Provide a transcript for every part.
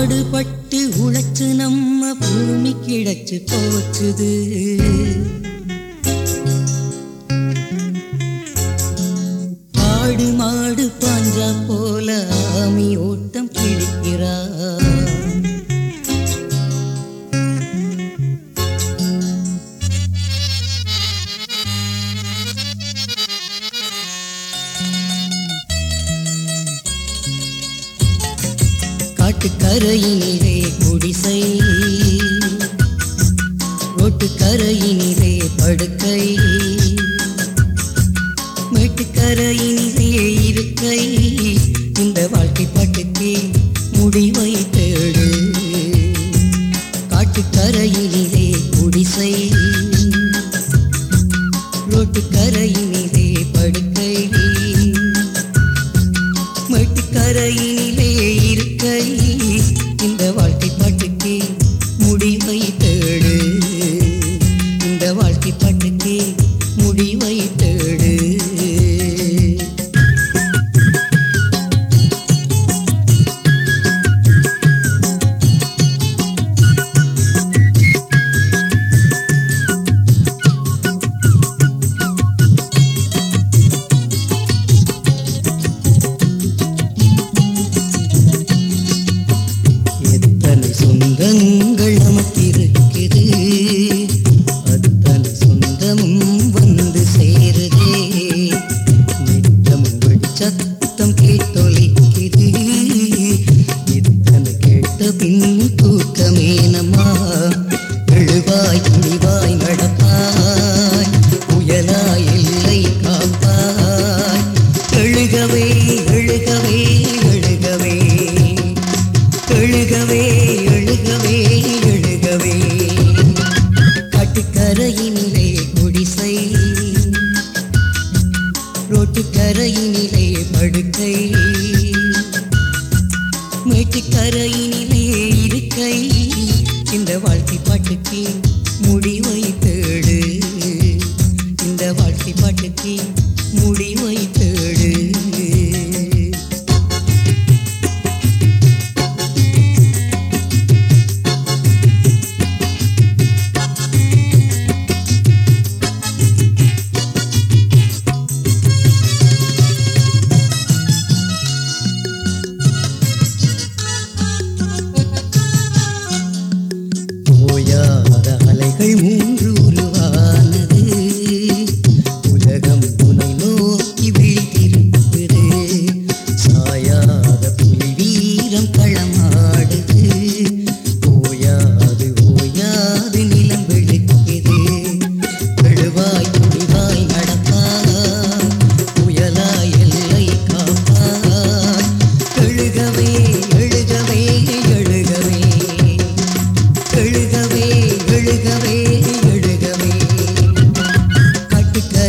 பாடுபட்டு உழைச்சு நம்ம பூமி கிடச்சு போச்சுது. பாடுமா காட்டுக்கரையினிலே குடிசை. ரோட்டுக்கரையினிலே படுக்கை. மேட்டுக்கரையினிலே இருக்கை. இந்த வாழ்க்கை பாட்டுக்கு முடிவை தேடு. காட்டுக்கரையினிலே குடிசை. ரோட்டுக்கரையினிலே தேடு எழுகவே எழுகவே எழுகவே எழுகவே எழுகவே காட்டுக்கரையினிலே குடிசை. ரோட்டுக்கரையினிலே படுக்கை. மேட்டுக்கரையினிலே இருக்கை. இந்த வாழ்க்கை பாட்டுக்கு முடிவை தேடு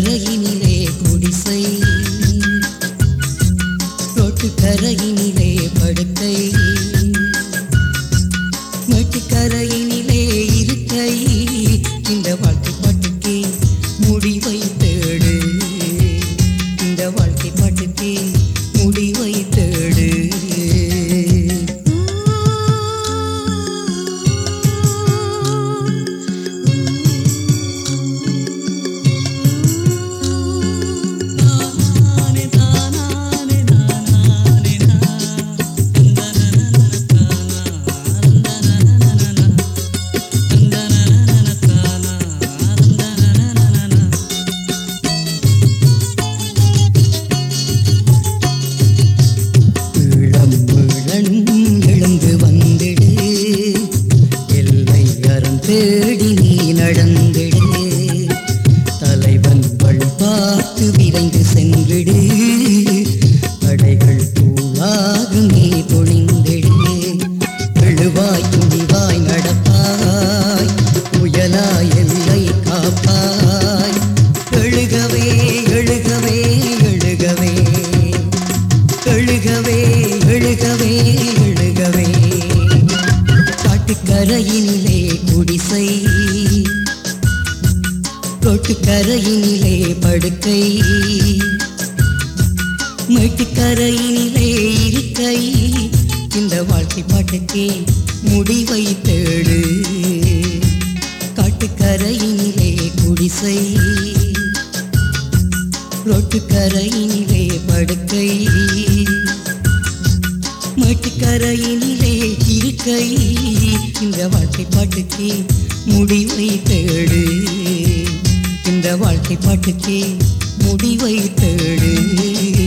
கரையினிலே குடிசை. ரோட்டுக்கரையினிலே படுக்கை. மட்டு இருக்கை கரையினிலே குடிசை. ரோட்டுக்கரையினிலே படுக்கை. மேட்டுக்கரையினிலே இருக்கை. இந்த வாழ்க்கை பாட்டுக்கே முடிவை தேடு. காட்டுக்கரையினிலே குடிசை. ரோட்டுக்கரையினிலே படுக்கை. மேட்டுக்கரையினிலே இருக்கை. இந்த வாழ்க்கை பாட்டுக்கே முடிவை தேடு. இந்த வாழ்க்கை பாட்டுக்கே முடிவை தேடு.